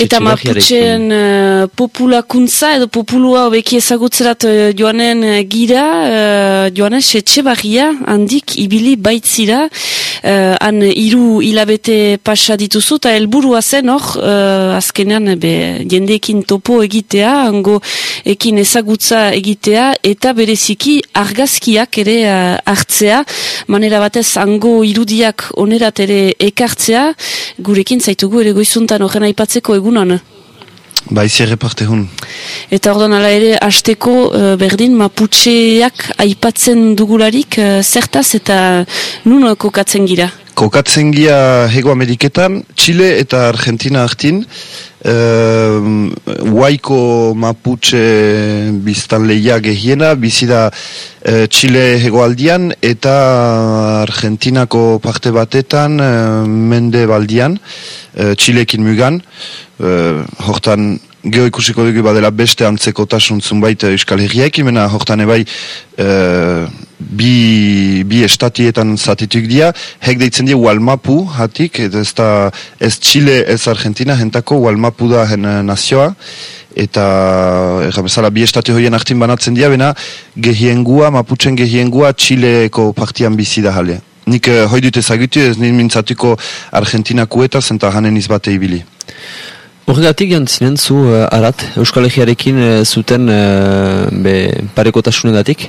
Eta Maputxeen uh, populakuntza edo populua hobeki ezagutzerat uh, joanen uh, gira, uh, joanen setxe barria handik ibili baitzira, uh, han iru hilabete pasa dituzu, eta helburua zen hor, uh, azkenean be, jendeekin topo egitea, hango ekin ezagutza egitea, eta bereziki argazkiak ere uh, hartzea, manera batez hango irudiak onerat ere ekartzea, gurekin zaitugu ere goizuntan horren aipatzeko egunan. Ba, izi erreparte hun. Eta ordoan ala ere, hasteko uh, berdin, maputxeak aipatzen dugularik, uh, zertaz eta nun kokatzen gira? Kokatzen gira Hego Ameriketan, Chile eta Argentina hartin, uh, Waiko Mapuche biztan lehia gehiena, bizida uh, Chile hegoaldian eta Argentinako parte batetan uh, mende baldian, uh, Chilekin mugan, uh, hortan geho ikusiko dugu badela beste antzeko tasuntzun baita Euskal Herriak, imena hortan ebai uh, bi, bi estatietan zatituk dia, hek deitzen die Walmapu hatik, ez da ez Chile ez Argentina, jentako Walmapu da hen nazioa, eta erramezala bi estati hoien hartin banatzen dia, bena gehiengua, Mapuchen gehiengua Chileko partian bizi da jale. Nik uh, hoi dut ezagutu ez nint mintzatuko Argentinako eta zenta hanen izbate ibili. Horregatik jantzinen zu uh, arat, Euskal Egearekin uh, zuten uh, be, parekotasunegatik?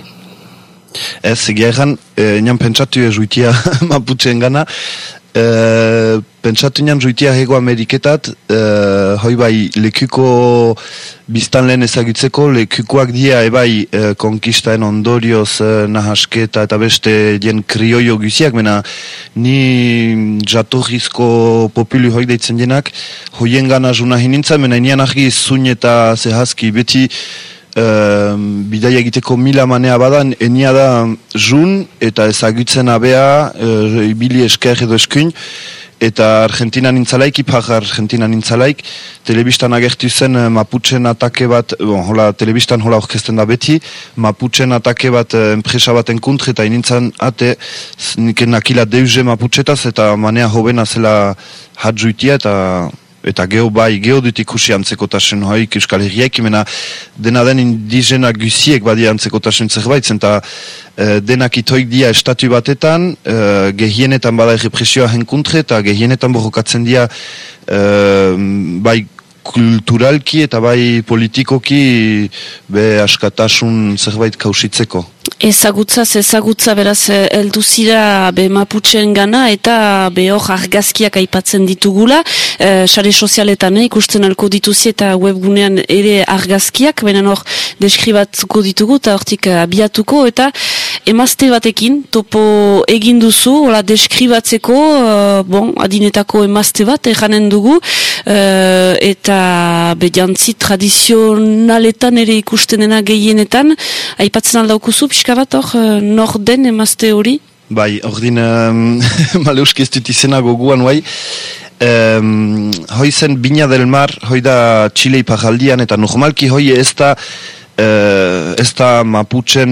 Ez, egeran, e, nian pentsatu ez juitia maputzen gana, e, pentsatu nian juitia hego Ameriketat, e, hoi bai, lekuko biztan lehen ezagutzeko, lekukoak dia ebai e, konkistaen ondorioz e, nahasketa eta beste dien krioio guziak, mena ni jatorrizko populu hoi deitzen dienak, hoien gana juna hinintza, mena nian argi zun eta zehazki, beti uh, bidaia egiteko mila manea badan, enia da jun eta ezagutzen abea, uh, ibili esker edo eskuin, eta Argentina nintzalaik, ipar Argentina nintzalaik, telebistan agertu zen uh, Mapuchen atake bat, bon, hola, telebistan hola orkesten da beti, Mapuchen atake bat uh, enpresa baten kuntre, eta inintzan ate, niken nakila deuze Mapuchetaz, eta manea hobena zela hadjuitia, eta eta geho bai, geho dut ikusi antzekotasun hoik euskal herriak, imena dena den indizena guziek badi antzekotasun zerbait, zenta e, denak itoik dia estatu batetan, e, gehienetan bada represioa henkuntre, eta gehienetan borrokatzen dia e, bai kulturalki eta bai politikoki be askatasun zerbait kausitzeko. Ezagutza, ezagutza beraz eh, heldu zira be maputxen gana eta be argazkiak aipatzen ditugula. E, sare sozialetan eh, ikusten alko dituzi eta webgunean ere argazkiak, benen hor deskribatzuko ditugu eta hortik abiatuko eta emazte batekin topo egin duzu, hola deskribatzeko, bon, adinetako emazte bat eranen dugu eta be jantzi tradizionaletan ere ikusten dena gehienetan, aipatzen aldaukuzu, pixka bat hor, uh, nor den emazte hori? Bai, hor din, um, maleuski ez dut izena goguan, bai. Um, hoi zen Bina del Mar, hoi da Txile ipajaldian, eta normalki hoi ez da Uh, ez da Mapuchen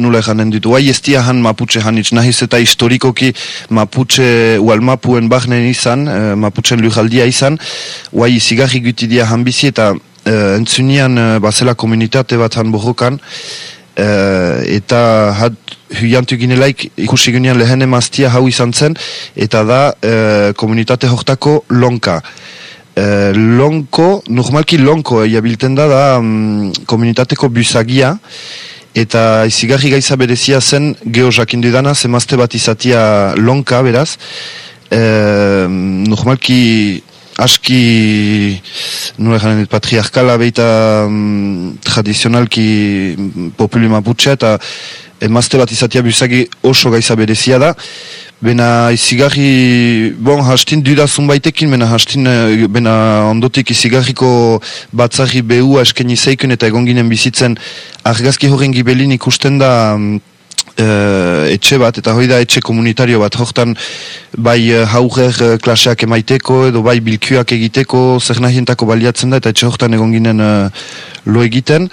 nula janen ditu. Bai ez dia han Mapuche hanitz, nahiz eta historikoki Mapuche ualmapuen bahnen izan, uh, Mapuchen lujaldia izan, bai zigarri guti dia han bizi eta uh, entzunian uh, bazela komunitate bat han bohokan, uh, eta hat huiantu ginelaik ikusi ginean lehen emaztia hau izan zen, eta da uh, komunitate hortako lonka. Uh, lonko, normalki lonko jabilten da da um, komunitateko busagia, eta izigarri gaiza berezia zen geho jakindu dana, zemazte bat izatia lonka, beraz, uh, normalki aski nure jaren patriarkala beita um, tradizionalki populi maputxe eta emazte bat izatea bizagi oso gaiza berezia da Bena izigarri, bon, hastin dudazun baitekin, bena hastin, eh, bena ondotik izigarriko batzarri behua esken izaikun eta egon ginen bizitzen. Argazki horren gibelin ikusten da mm, uh, etxe bat, eta hoi da etxe komunitario bat, hortan bai uh, klaseak emaiteko, edo bai bilkuak egiteko, zer nahientako baliatzen da, eta etxe hortan egon ginen uh, lo egiten.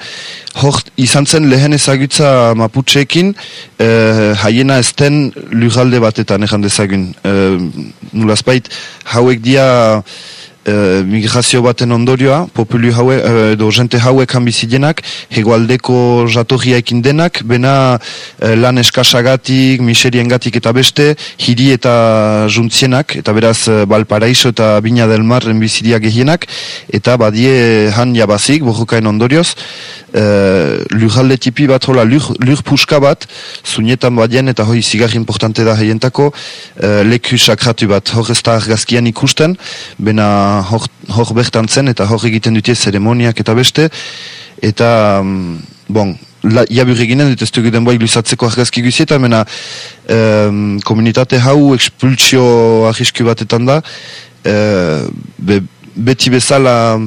Hort, izan zen lehen ezagutza maputxeekin, uh, haiena ezten lujalde batetan, ezan dezagun. Uh, nulazbait, hauek dia e, migrazio baten ondorioa, populu haue, e, edo jente hauek hanbizidenak, hegoaldeko jatorria ekin denak, bena e, lan eskasagatik, miseriengatik eta beste, hiri eta juntzienak, eta beraz Balparaiso eta Bina del Mar enbizidia gehienak, eta badie han jabazik, bojokain ondorioz, e, lurralde tipi bat, hola, lur, lur puska bat, zunietan badien, eta hoi zigarri importante da heientako, e, leku sakratu bat, hor ez da argazkian ikusten, bena hor, bertan zen eta hor egiten dute zeremoniak eta beste. Eta mm, bon la, jabur eginen dut ez dugu denboa iluzatzeko argazki guzieta mena um, komunitate hau expulsio ahisku batetan da. Uh, be, beti bezala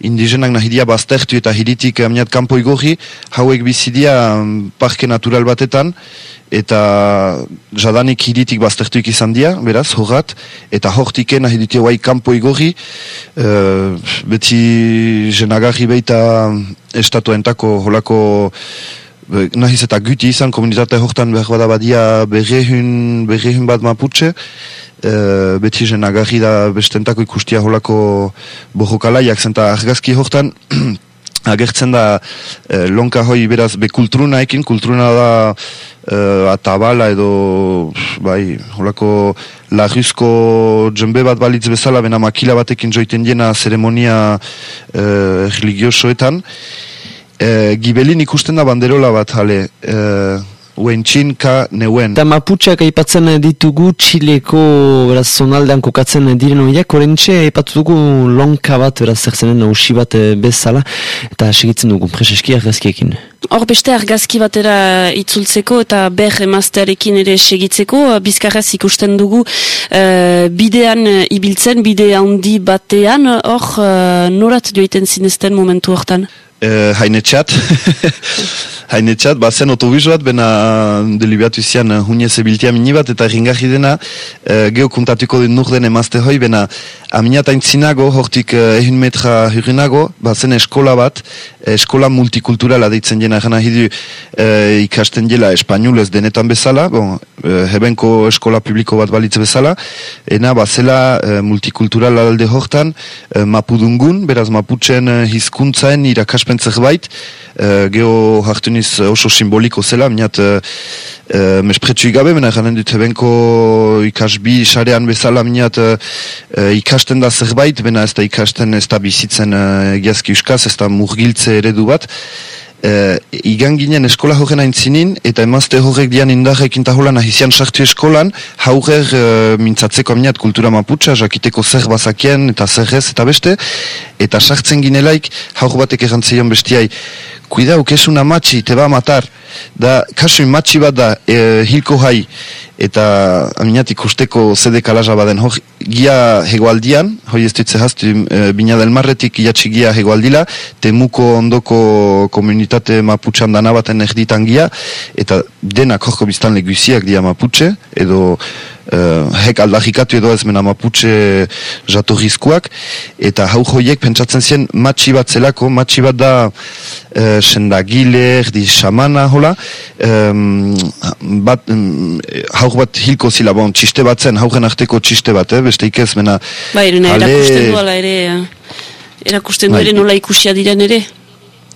indigenak nahidia baztertu eta hiritik amniat kanpo igorri hauek bizidia um, parke natural batetan eta jadanik hiritik baztertuik izan dia, beraz, horrat, eta hortik nahi dute guai kampo igorri, e, beti jenagarri beita estatuentako holako nahiz eta guti izan komunitate hortan behar bada badia berrehun, berrehun bat maputxe, e, beti jenagarri da bestentako ikustia holako bohokalaiak zenta argazki hortan, agertzen da e, lonka hoi beraz be kulturuna ekin, kulturuna da e, atabala edo bai, holako lagrizko jembe bat balitz bezala bena makila batekin joiten diena zeremonia e, religiosoetan e, gibelin ikusten da banderola bat jale e, Uentxin ka neuen. Eta Maputxeak aipatzen ditugu Txileko beraz zonaldean kokatzen diren horiek, orentxe aipatu dugu lonka bat beraz zerzenen usi bat eh, bezala eta segitzen dugu preseski argazkiekin. Hor beste argazki batera itzultzeko eta ber emaztearekin ere segitzeko, bizkarraz ikusten dugu uh, bidean ibiltzen, bide handi batean, hor uh, norat joiten zinezten momentu hortan? Uh, hainetxat. hainetxat, ba zen otobus bat, bena delibiatu uh, hunez ebiltia minibat, eta ringarri dena, uh, geho kontatuko den nur den emazte hoi, bena aminat aintzinago, hortik egin metra hurinago, ba zen eskola bat, eskola multikulturala deitzen jena, jena hidu uh, ikasten jela espanolez denetan bezala, bon, uh, hebenko eskola publiko bat balitz bezala, ena ba zela uh, multikultural alde hortan, uh, mapudungun, beraz maputzen uh, hizkuntzaen irakaspen zerbait, uh, geho hartu niz oso simboliko zela, minat uh, uh, mespretsu igabe, mena janen dut ebenko ikasbi sarean bezala minat uh, ikasten da zerbait, bena ez da ikasten ez da bizitzen uh, egiazki uskaz, ez da murgiltze eredu bat, Uh, igan ginen eskola horren aintzinin, eta emazte horrek dian indarrekin taholan ahizian sartu eskolan, haurer uh, mintzatzeko aminat kultura maputsa, jakiteko zer bazakien eta zer ez eta beste, eta sartzen ginelaik, haur batek errantzeion bestiai, kuidau, kesun amatxi, te ba matar, da, kasu matxi bat da, e, hilko hai, eta aminat ikusteko zede kalaja baden, hor, gia hegoaldian, hoi ez dutze hastu, e, bina del marretik iatsi gia hegoaldila, temuko ondoko komunitate maputxan dana baten erditan gia, eta denak horko biztan leguiziak dia maputxe, edo uh, hek aldahikatu edo ez mena maputxe jatorrizkoak, eta hau joiek pentsatzen ziren matxi bat zelako, matxi bat da uh, sendagile, erdi xamana, hola, um, bat, um, hau bat hilko zila, bon, txiste bat zen, haugen arteko txiste bat, eh, beste ikez, mena... Ba, erena, erakusten duela ere, erakusten du ere nola ikusia diren ere.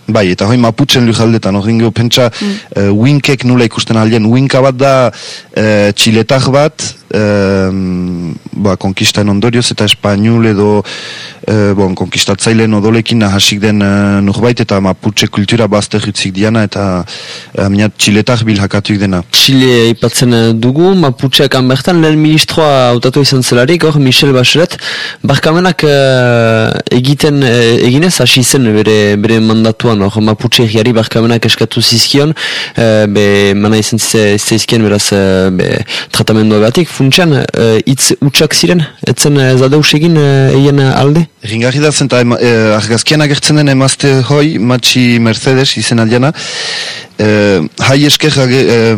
Bai, eta hoi maputzen lujaldetan, hori ingo pentsa mm. uh, winkek nula ikusten aldean. Winka bat da uh, txiletak bat, ba, konkistan ondorioz eta espainul edo uh, bon, konkistatzailen odolekin nahasik den uh, nurbait eta maputxe kultura bazter utzik diana eta uh, minat txiletak bilhakatuik dena. Txile ipatzen dugu, maputxeak anbertan, lehen ministroa autatu izan zelarik, hor Michel Bachelet, barkamenak uh, egiten, uh, eginez hasi zen bere, bere mandatuan hor maputxe egiari barkamenak eskatu zizkion, e, be, mana izan zizkien beraz, e, be, tratamendua batik, funtsean, e, itz utxak ziren, etzen e, zadeus egin egin alde? Ringarri da zen, e, argazkian agertzen den emazte hoi, matxi Mercedes izen aldeana, Eh, hai esker eh,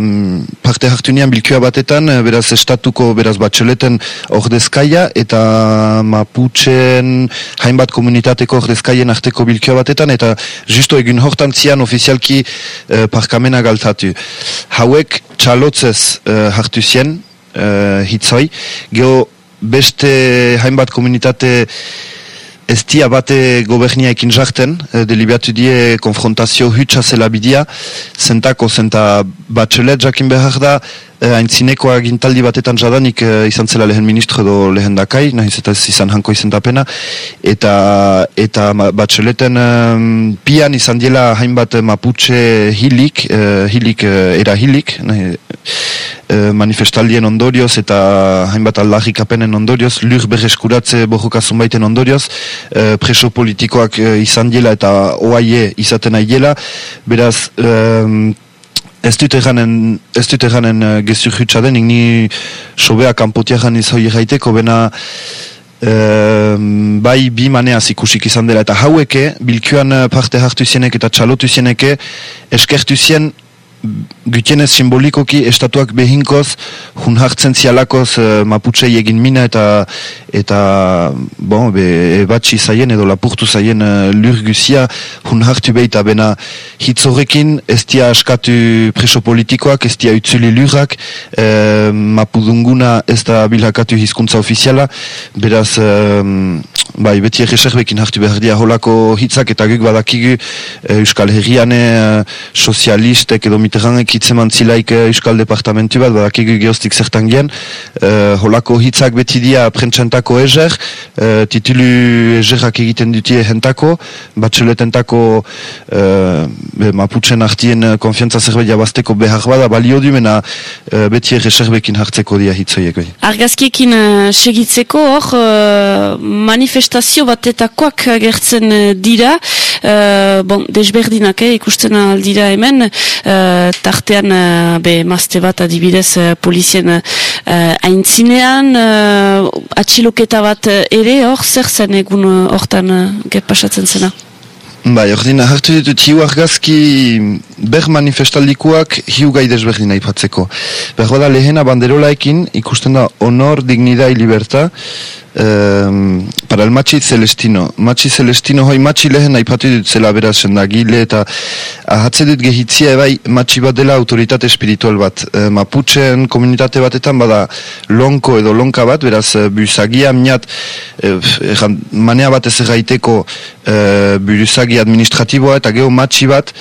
parte hartu nian bilkua batetan, eh, beraz estatuko, beraz batxeleten ordezkaia, eta maputzen hainbat komunitateko ordezkaien arteko bilkua batetan, eta justo egin hortan zian ofizialki eh, parkamena galtatu. Hauek txalotzez eh, hartu zien, eh, hitzoi, geho beste hainbat komunitate ez dia bate gobernia ekin jarten, e, delibatu die konfrontazio hutsa zela bidia, zentako zenta batxelet jakin behar da, e, haintzineko agintaldi batetan jadanik e, izan zela lehen ministro edo lehen dakai, nahiz eta izan hanko izan tapena, eta, eta batxeleten pian izan diela hainbat maputxe hilik, e, hilik, era hilik, nahi, manifestaldien ondorioz eta hainbat aldarrikapenen ondorioz, lur berreskuratze bojokazun baiten ondorioz, e, preso politikoak e, izan dela eta oaie izaten aiela, beraz, e, Ez dut eganen, ez dut eganen uh, gezur jutsa denik, ni sobea kanpotia jan izoi gaiteko, bena bai bi maneaz ikusik izan dela, eta haueke, bilkuan parte hartu zieneke eta txalotu zieneke, eskertu zien gutienez simbolikoki estatuak behinkoz hun hartzen zialakoz uh, maputxei egin mina eta eta bon, be, ebatxi zaien edo lapurtu zaien uh, lur guzia hun hartu behita bena. Hitz horrekin ez dia askatu preso politikoak, ez dia utzuli lurak uh, mapudunguna ez da bilhakatu hizkuntza ofiziala. Beraz bai, beti erreserbekin hartu behar dia holako hitzak eta guk badakigu Euskal Herriane sozialistek edo Mitterrandek hitzeman zilaik uh, Euskal Departamentu bat, badakigu geostik zertan gen, uh, holako hitzak beti dia prentsantako ezer, uh, titulu ezerak egiten dutie hentako, batxeletentako uh, maputzen artien konfiantza zerbait jabazteko behar bada balio du, mena uh, beti erreserbekin hartzeko dia hitzoiek. Bai. Argazkiekin uh, segitzeko hor, uh, manifestazio batetakoak gertzen dira, uh, bon, desberdinak, eh, ikusten aldira hemen, tartean uh, be mazte bat adibidez uh, polizien uh, aintzinean uh, atxiloketa bat ere hor zer zen egun hortan uh, gepasatzen zena? Bai, ordina, hartu ditut hiu argazki ber manifestaldikoak hiu gai desberdina ipatzeko. Berro da lehena banderolaekin ikusten da honor, dignidad y libertad um, para el machi celestino. Machi celestino hoi machi lehen aipatu dut zela berazen da gile eta ahatze dut gehitzia ebai machi bat dela autoritate espiritual bat. E, Mapuchen komunitate batetan bada lonko edo lonka bat, beraz e, buzagia minat e, manea bat ez gaiteko e, buzagia administratiboa eta geho machi bat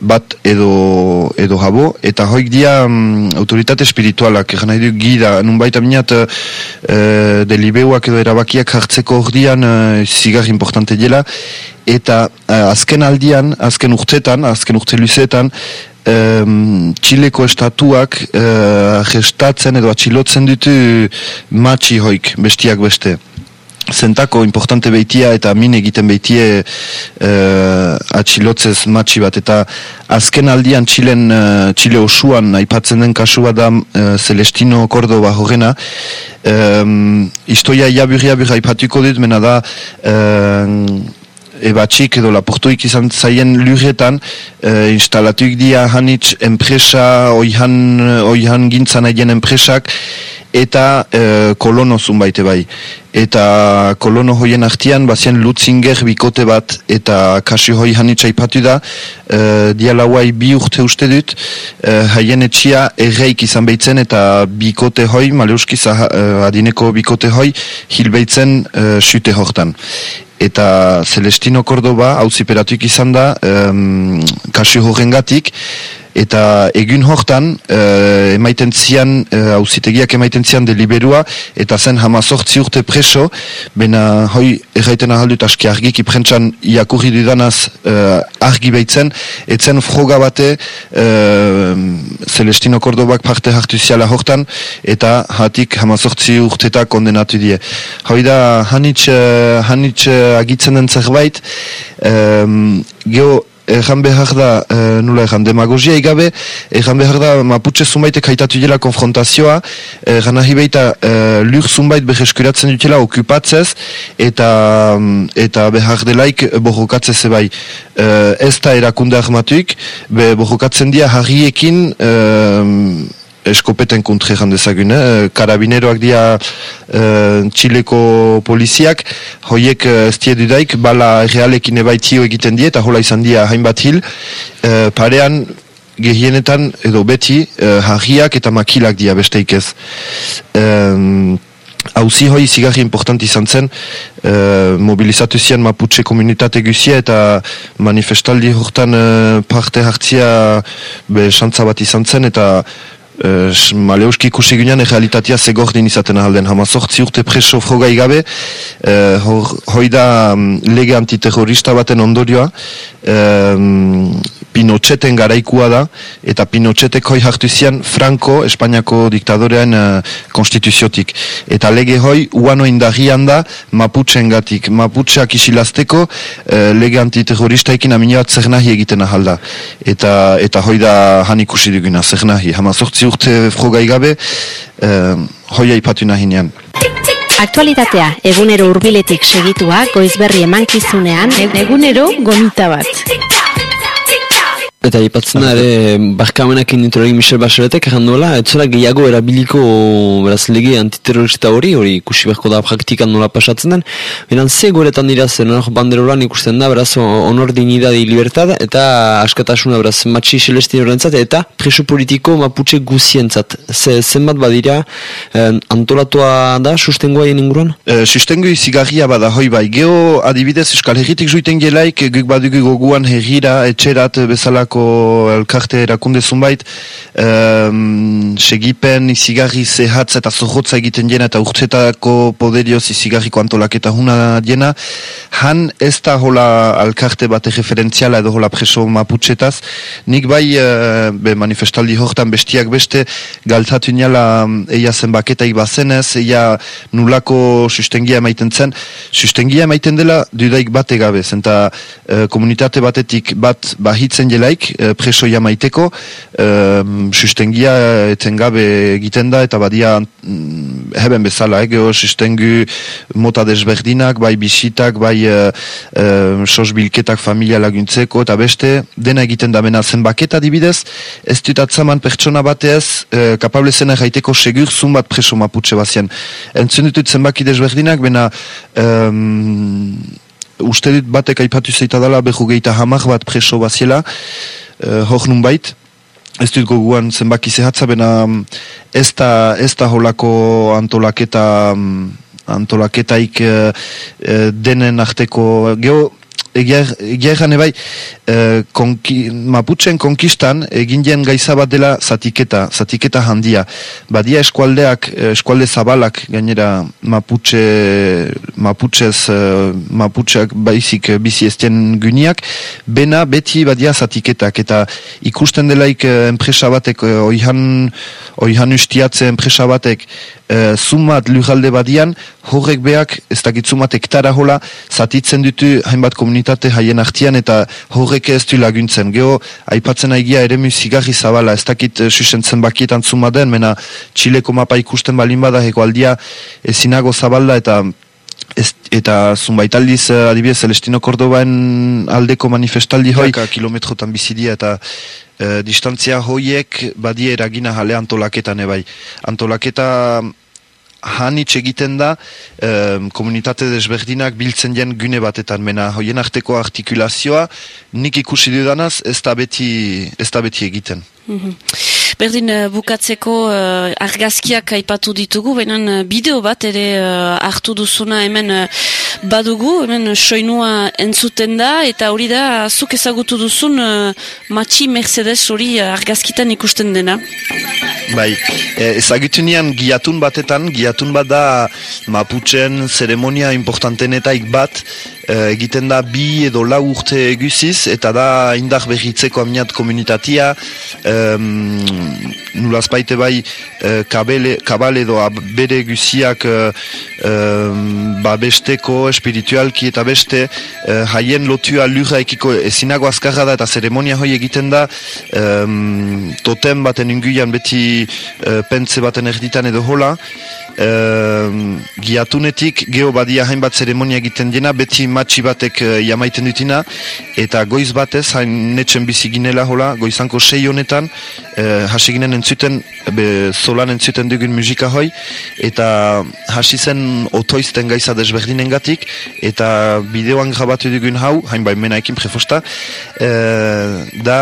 bat edo edo jabo. Eta hoik dia um, autoritate espiritualak egan nahi du gida nun baita minat uh, delibeuak edo erabakiak hartzeko ordian uh, zigar importante dela eta uh, azken aldian azken urtetan, azken urte luzetan um, Txileko estatuak uh, gestatzen edo atxilotzen ditu matxi hoik bestiak beste zentako importante beitia eta min egiten beitie uh, atxilotzez matxi bat. Eta azken aldian Txilen, uh, Txile osuan aipatzen den kasu bat da uh, Celestino Cordoba horrena. Um, istoia iaburri aburri aipatuko dit mena da uh, ebatxik edo laportuik izan zaien lurretan uh, instalatuik dia hanitz enpresa oihan, oihan gintzan egin enpresak eta e, kolono zunbaite bai. Eta kolono hoien artian, bazien lutzinger bikote bat, eta kasi hoi hanitza ipatu da, e, dialauai bi urte uste dut, e, haien etxia erreik izan behitzen, eta bikote hoi, maleuski e, adineko bikote hoi, hil behitzen e, sute hortan. Eta Celestino Cordoba, hau ziperatuik izan da, e, kasi horren gatik, eta egun hortan uh, emaiten zian uh, emaiten zian deliberua eta zen hamazortzi urte preso bena hoi erraiten ahaldut aski argik iprentxan iakurri dudanaz uh, argi behitzen etzen froga bate uh, Celestino Cordobak parte hartu ziala hortan eta hatik hamazortzi urteta kondenatu die. Hoi da hanitz, hanitz agitzen den zerbait um, geho Egan behar da, e, nula egan, demagogia egabe, egan behar da, maputxe zumbaitek haitatu dela konfrontazioa, egan nahi behita, e, lur zumbait beheskuratzen dutela okupatzez, eta, eta behar delaik borrokatzez ebai. E, ez da erakunde ahmatuik, be borrokatzen dia harriekin, e, eskopeten kontre jandezagun, eh? karabineroak dia eh, txileko poliziak, hoiek eh, ez die dudaik, bala realekin ebaitio egiten die, eta hola izan dia hainbat hil, eh, parean gehienetan edo beti eh, harriak eta makilak dia besteik ez. Eh, hauzi hoi zigarri important izan zen, uh, mobilizatu zian Mapuche komunitate guzia eta manifestaldi hortan uh, parte hartzia be xantza bat izan zen eta Uh, maleuski ikusi ginean realitatea zegordin izaten ahalden hamazortzi urte preso frogai gabe. Uh, hoi da um, lege antiterrorista baten ondorioa. Um, Pinocheten garaikua da, eta Pinochetek hoi hartu zian Franco, Espainiako diktadorean uh, konstituziotik. Eta lege hoi, uano indarrian da, Mapuchen gatik. Mapucheak isilazteko, uh, lege antiterroristaikin aminoat zer nahi egiten ahalda. Eta, eta hoi da han ikusi duguna, zer nahi. Hama sortzi urte frogai gabe, uh, hoi aipatu nahi nean. Aktualitatea, egunero urbiletik segitua, goizberri emankizunean, egunero gomita bat. Eta ipatzen da ere, barkamenak inditro egin Michel Bacheletek erran duela, etzela gehiago erabiliko beraz lege antiterrorista hori, hori ikusi beharko da praktikan nola pasatzen den. Beran ze goretan dira zen, hor banderolan ikusten da, beraz honor dignidade libertad, eta askatasuna beraz matxi celestin horrentzat, eta preso politiko maputxe guzientzat. Ze, zenbat badira, eh, antolatua da, sustengoa inguruan? E, sustengo izigarria bada, hoi bai, geho adibidez, eskal herritik zuiten gelaik, guk badugu goguan herrira, etxerat, bezala Europako elkarte erakunde zunbait um, segipen izigarri zehatz eta zohotza egiten jena eta urtsetako poderioz izigarriko antolaketa huna jena han ez da hola alkarte bat referentziala edo hola preso maputxetaz. Nik bai uh, be manifestaldi hortan bestiak beste galtatu niala eia zenbaketaik bazenez eia nulako sustengia emaiten zen. Sustengia emaiten dela dudaik bate gabe zenta uh, komunitate batetik bat bahitzen jelaik barik e, presoia maiteko e, sustengia etengabe egiten da eta badia mm, heben bezala ego sustengu mota desberdinak bai bisitak bai e, e, sosbilketak familia laguntzeko eta beste dena egiten da mena zenbaketa dibidez ez dut atzaman pertsona batez e, kapable zena jaiteko segur zun bat preso maputxe bazian. Entzun ditut zenbaki desberdinak bena uste dit batek aipatu zeita dela behu geita hamar bat preso baziela uh, hor nun bait ez dut goguan zenbaki zehatza bena mm, ez da, ez da holako antolaketa mm, antolaketaik uh, denen arteko geho egia egan ebai, e, konki, Mapuchen konkistan egin jen gaiza bat dela zatiketa, zatiketa handia. Badia eskualdeak, eskualde zabalak gainera Mapuche, Mapuches, uh, Mapucheak baizik bizi estien gyniak, bena beti badia zatiketak, eta ikusten delaik enpresa batek, oihan, oihan ustiatze enpresa batek, e, zumat lujalde badian, horrek beak, ez dakit zumat hektara hola, zatitzen ditu hainbat komunitate haien artian eta horrek ez du laguntzen. Geo, aipatzen aigia ere zigarri zabala, ez dakit susentzen bakietan zumaden, mena Txileko mapa ikusten balin bada, eko aldia ezinago zabalda eta Ez, eta zunbaitaldiz uh, adibidez Celestino Cordobaen aldeko manifestaldi hoi kilometrotan bizidia eta uh, distantzia hoiek badie eragina jale antolaketan ebai antolaketa hanitz egiten da komunitate desberdinak biltzen jen gune batetan mena hoien arteko artikulazioa nik ikusi dudanaz ez da beti, ez da beti egiten mhm. Berdin uh, bukatzeko uh, argazkiak aipatu ditugu, baina uh, bideo bat ere hartu duzuna hemen badugu, hemen soinua entzuten da, eta hori da, zuk ezagutu duzun matxi Mercedes hori argazkitan ikusten dena. Bai, ezagutu nian giatun batetan, giatun bat da Mapuchen zeremonia importantenetaik bat, Eh, egiten da bi edo lau urte eguziz, eta da indar berritzeko aminat komunitatia, um, nulaz baite bai uh, kabele, kabale edo bere eguziak uh, um, ba besteko, espiritualki eta beste, uh, haien lotua lurra ekiko ezinago azkarra da eta zeremonia hoi egiten da, um, totem baten inguian beti uh, pentze baten erditan edo hola, Uh, giatunetik geho badia hainbat zeremonia egiten dena, beti matxi batek uh, jamaiten dutina, eta goiz batez, hain netxen bizi ginela hola, goizanko sei honetan, uh, hasi ginen entzuten, be, zolan entzuten dugun musika hoi, eta hasi zen otoizten gaiza desberdinen gatik, eta bideoan grabatu dugun hau, hain bai mena ekin prefosta, uh, da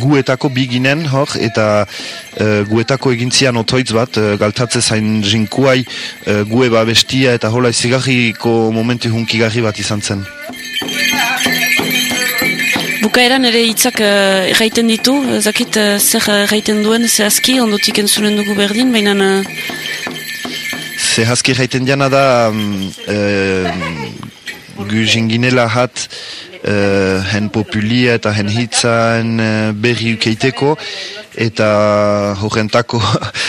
guetako biginen hor eta uh, guetako egintzian otoitz bat uh, galtatze zain jinkuai uh, gue babestia eta hola izigarriko momentu hunkigarri bat izan zen. Bukaeran ere hitzak uh, erraiten ditu, zakit uh, zer erraiten duen zehazki, ondotik entzunen dugu berdin, baina... Uh... Zehazki erraiten diana da um, uh, gu jinginela hat uh, hen populia eta hen hitzan uh, berri ukeiteko eta horrentako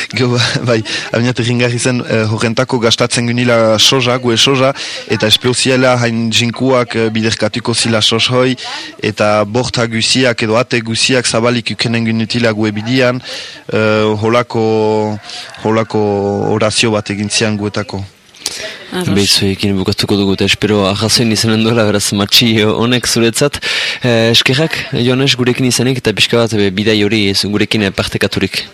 bai, aminat ringarri zen uh, horrentako gastatzen gunila soja, gue soja eta esplosiela hain jinkuak uh, biderkatuko zila soshoi eta borta guziak edo ate guziak zabalik ukenen gunutila gue bidian uh, holako holako orazio bat egin zian guetako Beitzuekin bukatuko dugu eta espero ahazoin izanen duela beraz matxi honek zuretzat. Eh, eskerrak, Jones, gurekin izanik eta pixka bat bidai hori gurekin partekaturik.